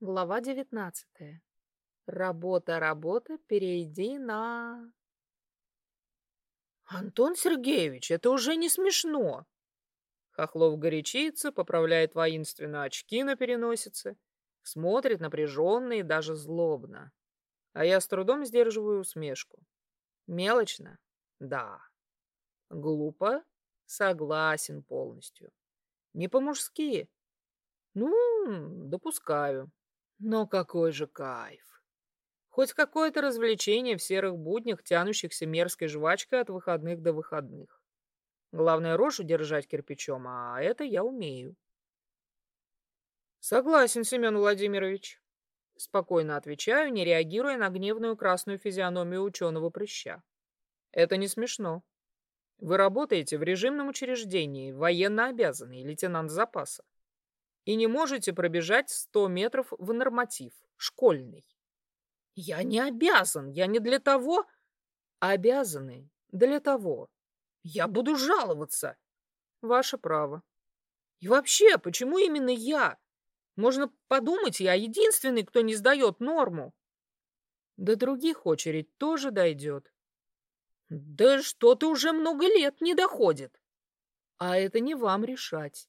Глава девятнадцатая. Работа, работа, перейди на... Антон Сергеевич, это уже не смешно. Хохлов горячится, поправляет воинственно очки на переносице, смотрит напряженно и даже злобно. А я с трудом сдерживаю усмешку. Мелочно? Да. Глупо? Согласен полностью. Не по-мужски? Ну, допускаю. Но какой же кайф! Хоть какое-то развлечение в серых буднях, тянущихся мерзкой жвачкой от выходных до выходных. Главное, рожу держать кирпичом, а это я умею. Согласен, Семен Владимирович. Спокойно отвечаю, не реагируя на гневную красную физиономию ученого прыща. Это не смешно. Вы работаете в режимном учреждении, военно обязанный, лейтенант запаса и не можете пробежать 100 метров в норматив, школьный. Я не обязан, я не для того. Обязаны для того. Я буду жаловаться. Ваше право. И вообще, почему именно я? Можно подумать, я единственный, кто не сдает норму. До других очередь тоже дойдет. Да что-то уже много лет не доходит. А это не вам решать.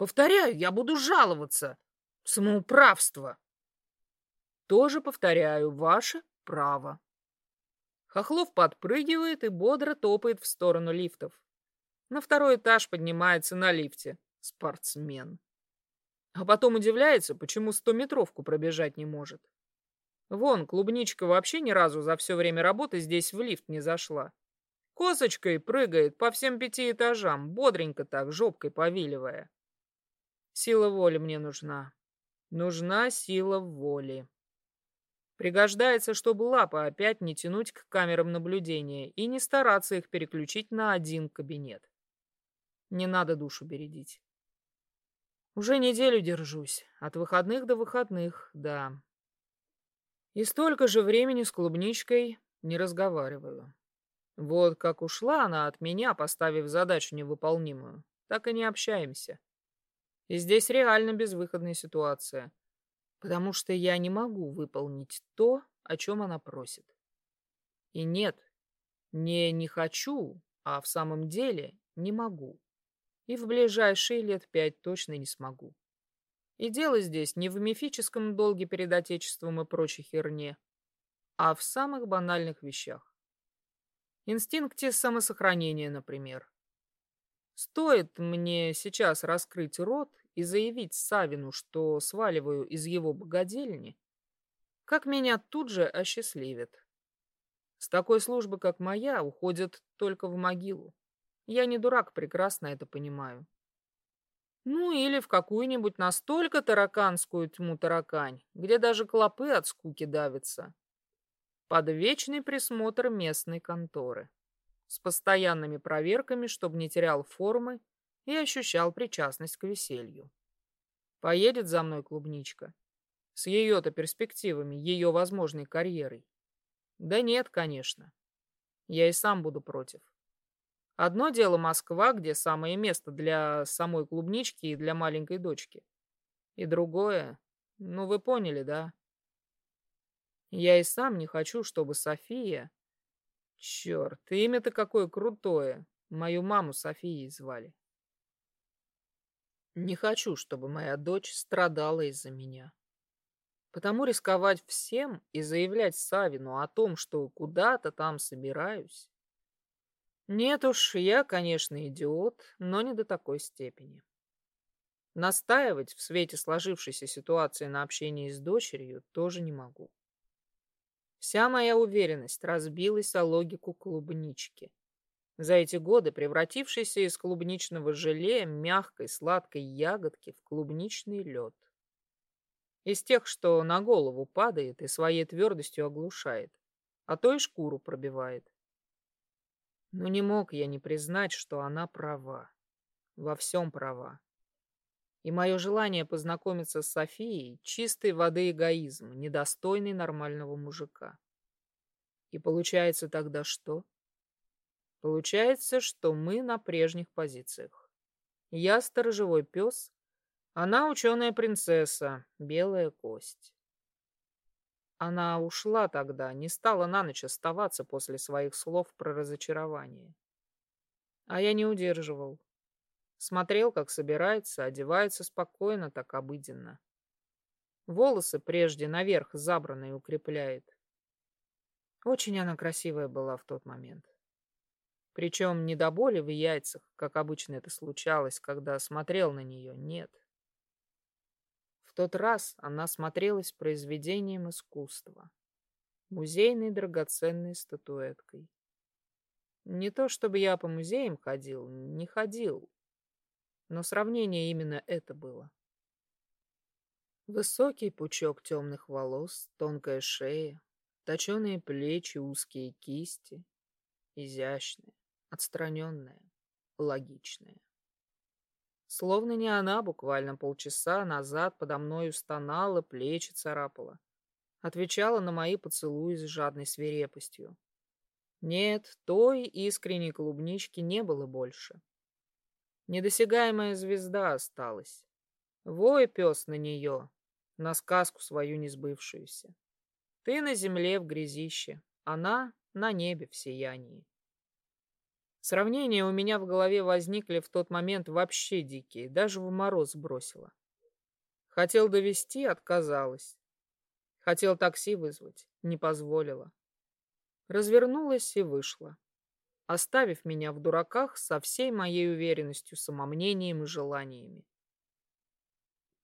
Повторяю, я буду жаловаться. Самоуправство. Тоже повторяю, ваше право. Хохлов подпрыгивает и бодро топает в сторону лифтов. На второй этаж поднимается на лифте. Спортсмен. А потом удивляется, почему стометровку пробежать не может. Вон, клубничка вообще ни разу за все время работы здесь в лифт не зашла. Косочкой прыгает по всем пяти этажам, бодренько так, жопкой повиливая. Сила воли мне нужна. Нужна сила воли. Пригождается, чтобы лапы опять не тянуть к камерам наблюдения и не стараться их переключить на один кабинет. Не надо душу бередить. Уже неделю держусь. От выходных до выходных, да. И столько же времени с клубничкой не разговариваю. Вот как ушла она от меня, поставив задачу невыполнимую, так и не общаемся. И здесь реально безвыходная ситуация, потому что я не могу выполнить то, о чем она просит. И нет, не не хочу, а в самом деле не могу. И в ближайшие лет пять точно не смогу. И дело здесь не в мифическом долге перед Отечеством и прочей херне, а в самых банальных вещах. Инстинкте самосохранения, например. Стоит мне сейчас раскрыть рот, и заявить Савину, что сваливаю из его богадельни, как меня тут же осчастливят. С такой службы, как моя, уходят только в могилу. Я не дурак, прекрасно это понимаю. Ну или в какую-нибудь настолько тараканскую тьму таракань, где даже клопы от скуки давятся. Под вечный присмотр местной конторы. С постоянными проверками, чтобы не терял формы и ощущал причастность к веселью. Поедет за мной клубничка. С ее-то перспективами, ее возможной карьерой. Да нет, конечно. Я и сам буду против. Одно дело Москва, где самое место для самой клубнички и для маленькой дочки. И другое, ну вы поняли, да? Я и сам не хочу, чтобы София... Черт, имя-то какое крутое. Мою маму Софией звали. Не хочу, чтобы моя дочь страдала из-за меня. Потому рисковать всем и заявлять Савину о том, что куда-то там собираюсь. Нет уж, я, конечно, идиот, но не до такой степени. Настаивать в свете сложившейся ситуации на общении с дочерью тоже не могу. Вся моя уверенность разбилась о логику клубнички за эти годы превратившийся из клубничного желе мягкой сладкой ягодки в клубничный лед. Из тех, что на голову падает и своей твердостью оглушает, а то и шкуру пробивает. Но не мог я не признать, что она права. Во всем права. И мое желание познакомиться с Софией — чистой воды эгоизм, недостойный нормального мужика. И получается тогда что? Получается, что мы на прежних позициях. Я сторожевой пес, Она ученая-принцесса, белая кость. Она ушла тогда, не стала на ночь оставаться после своих слов про разочарование. А я не удерживал. Смотрел, как собирается, одевается спокойно, так обыденно. Волосы прежде наверх забранные укрепляет. Очень она красивая была в тот момент. Причем не до боли в яйцах, как обычно это случалось, когда смотрел на нее, нет. В тот раз она смотрелась произведением искусства, музейной драгоценной статуэткой. Не то чтобы я по музеям ходил, не ходил, но сравнение именно это было. Высокий пучок темных волос, тонкая шея, точеные плечи, узкие кисти, изящная, отстраненная, логичная. Словно не она буквально полчаса назад подо мною стонала, плечи царапала. Отвечала на мои поцелуи с жадной свирепостью. Нет, той искренней клубнички не было больше. Недосягаемая звезда осталась. Вой пес на нее, на сказку свою несбывшуюся. Ты на земле в грязище, она на небе в сиянии. Сравнения у меня в голове возникли в тот момент вообще дикие, даже в мороз бросило. Хотел довести, отказалась. Хотел такси вызвать, не позволила. Развернулась и вышла, оставив меня в дураках со всей моей уверенностью, самомнением и желаниями.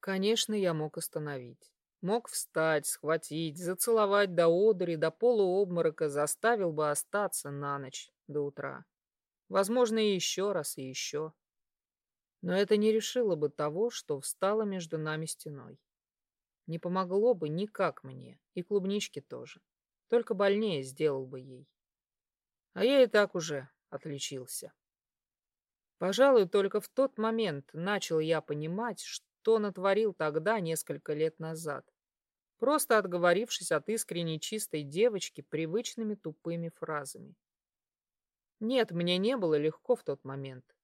Конечно, я мог остановить. Мог встать, схватить, зацеловать до одури, до полуобморока, заставил бы остаться на ночь до утра. Возможно, и еще раз, и еще. Но это не решило бы того, что встало между нами стеной. Не помогло бы никак мне, и клубничке тоже. Только больнее сделал бы ей. А я и так уже отличился. Пожалуй, только в тот момент начал я понимать, что натворил тогда, несколько лет назад, просто отговорившись от искренней чистой девочки привычными тупыми фразами. Нет, мне не было легко в тот момент.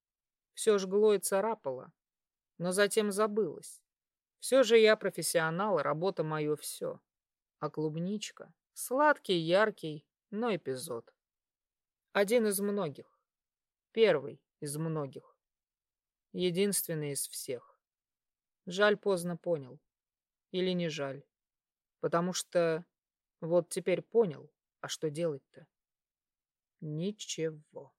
Все жгло и царапало, но затем забылось. Все же я профессионал, работа мое все. А клубничка — сладкий, яркий, но эпизод. Один из многих. Первый из многих. Единственный из всех. Жаль, поздно понял. Или не жаль. Потому что вот теперь понял, а что делать-то? Ничего.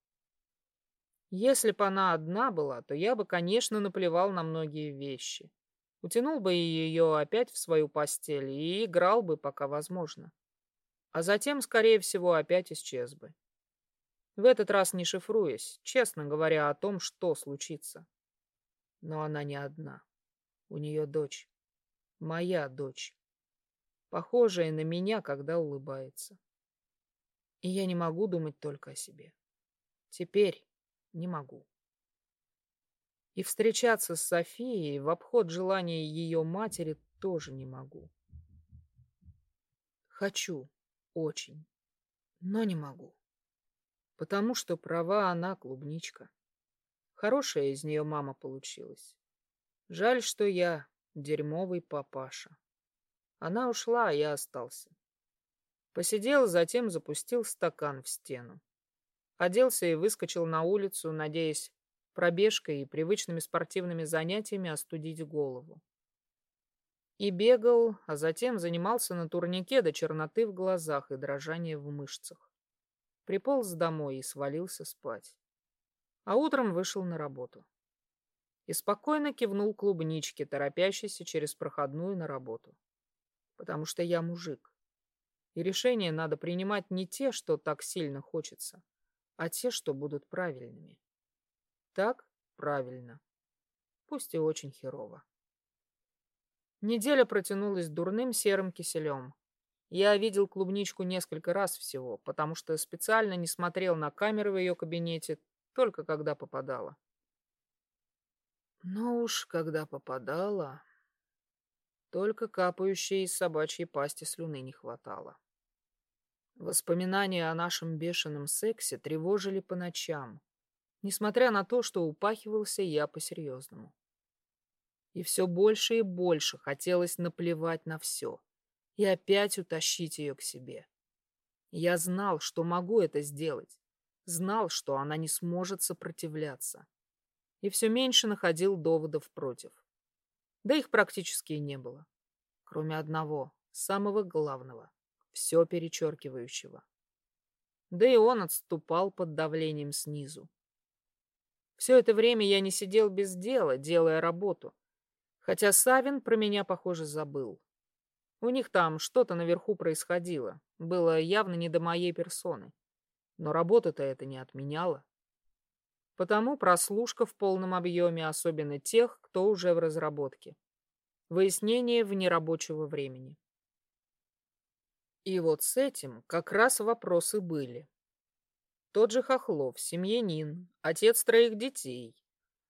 Если бы она одна была, то я бы, конечно, наплевал на многие вещи. Утянул бы ее опять в свою постель и играл бы, пока возможно. А затем, скорее всего, опять исчез бы. В этот раз не шифруясь, честно говоря о том, что случится. Но она не одна. У нее дочь. Моя дочь. Похожая на меня, когда улыбается. И я не могу думать только о себе. Теперь не могу. И встречаться с Софией в обход желания ее матери тоже не могу. Хочу, очень, но не могу. Потому что права она клубничка. Хорошая из нее мама получилась. Жаль, что я дерьмовый папаша. Она ушла, а я остался. Посидел, затем запустил стакан в стену. Оделся и выскочил на улицу, надеясь пробежкой и привычными спортивными занятиями остудить голову. И бегал, а затем занимался на турнике до черноты в глазах и дрожания в мышцах. Приполз домой и свалился спать. А утром вышел на работу. И спокойно кивнул клубничке, торопящейся через проходную на работу. Потому что я мужик. И решения надо принимать не те, что так сильно хочется, а те, что будут правильными. Так правильно. Пусть и очень херово. Неделя протянулась дурным серым киселем. Я видел клубничку несколько раз всего, потому что специально не смотрел на камеры в ее кабинете, только когда попадала. Но уж когда попадала, только капающей из собачьей пасти слюны не хватало. Воспоминания о нашем бешеном сексе тревожили по ночам, несмотря на то, что упахивался я по-серьезному. И все больше и больше хотелось наплевать на все и опять утащить ее к себе. Я знал, что могу это сделать, знал, что она не сможет сопротивляться. И все меньше находил доводов против. Да их практически и не было. Кроме одного, самого главного, все перечеркивающего. Да и он отступал под давлением снизу. Все это время я не сидел без дела, делая работу. Хотя Савин про меня, похоже, забыл. У них там что-то наверху происходило. Было явно не до моей персоны. Но работа-то это не отменяла. Потому прослушка в полном объеме, особенно тех, кто уже в разработке. Выяснение вне рабочего времени. И вот с этим как раз вопросы были. Тот же Хохлов, семьянин, отец троих детей,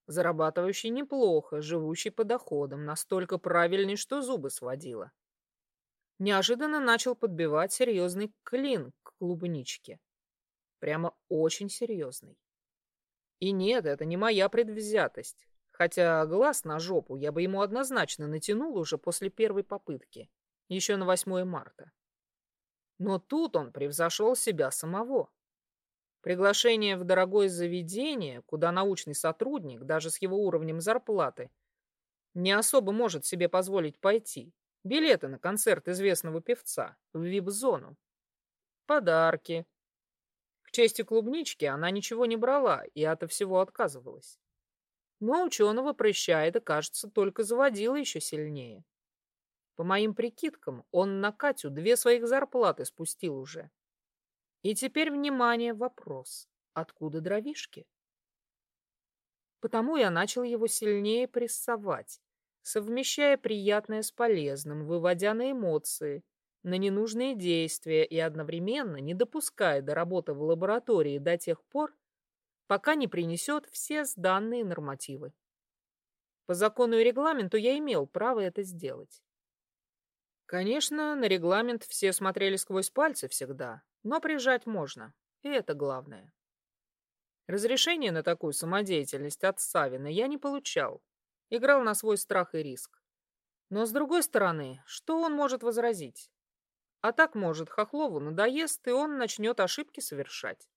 зарабатывающий неплохо, живущий по доходам, настолько правильный, что зубы сводила. Неожиданно начал подбивать серьезный клин к клубничке. Прямо очень серьезный. И нет, это не моя предвзятость. Хотя глаз на жопу я бы ему однозначно натянул уже после первой попытки, еще на 8 марта. Но тут он превзошел себя самого. Приглашение в дорогое заведение, куда научный сотрудник, даже с его уровнем зарплаты, не особо может себе позволить пойти. Билеты на концерт известного певца в вип-зону. Подарки. К чести клубнички она ничего не брала и от всего отказывалась. Но ученого прыща это, кажется, только заводило еще сильнее. По моим прикидкам, он на Катю две своих зарплаты спустил уже. И теперь, внимание, вопрос. Откуда дровишки? Потому я начал его сильнее прессовать, совмещая приятное с полезным, выводя на эмоции, на ненужные действия и одновременно не допуская до работы в лаборатории до тех пор, пока не принесет все сданные нормативы. По закону и регламенту я имел право это сделать. Конечно, на регламент все смотрели сквозь пальцы всегда, но прижать можно, и это главное. Разрешение на такую самодеятельность от Савина я не получал. Играл на свой страх и риск. Но, с другой стороны, что он может возразить? А так, может, Хохлову надоест, и он начнет ошибки совершать.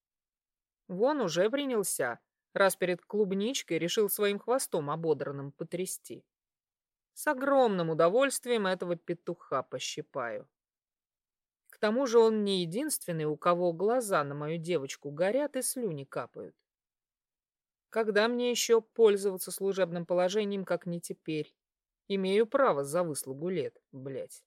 Вон уже принялся, раз перед клубничкой решил своим хвостом ободранным потрясти. С огромным удовольствием этого петуха пощипаю. К тому же он не единственный, у кого глаза на мою девочку горят и слюни капают. Когда мне еще пользоваться служебным положением, как не теперь? Имею право за выслугу лет, блядь.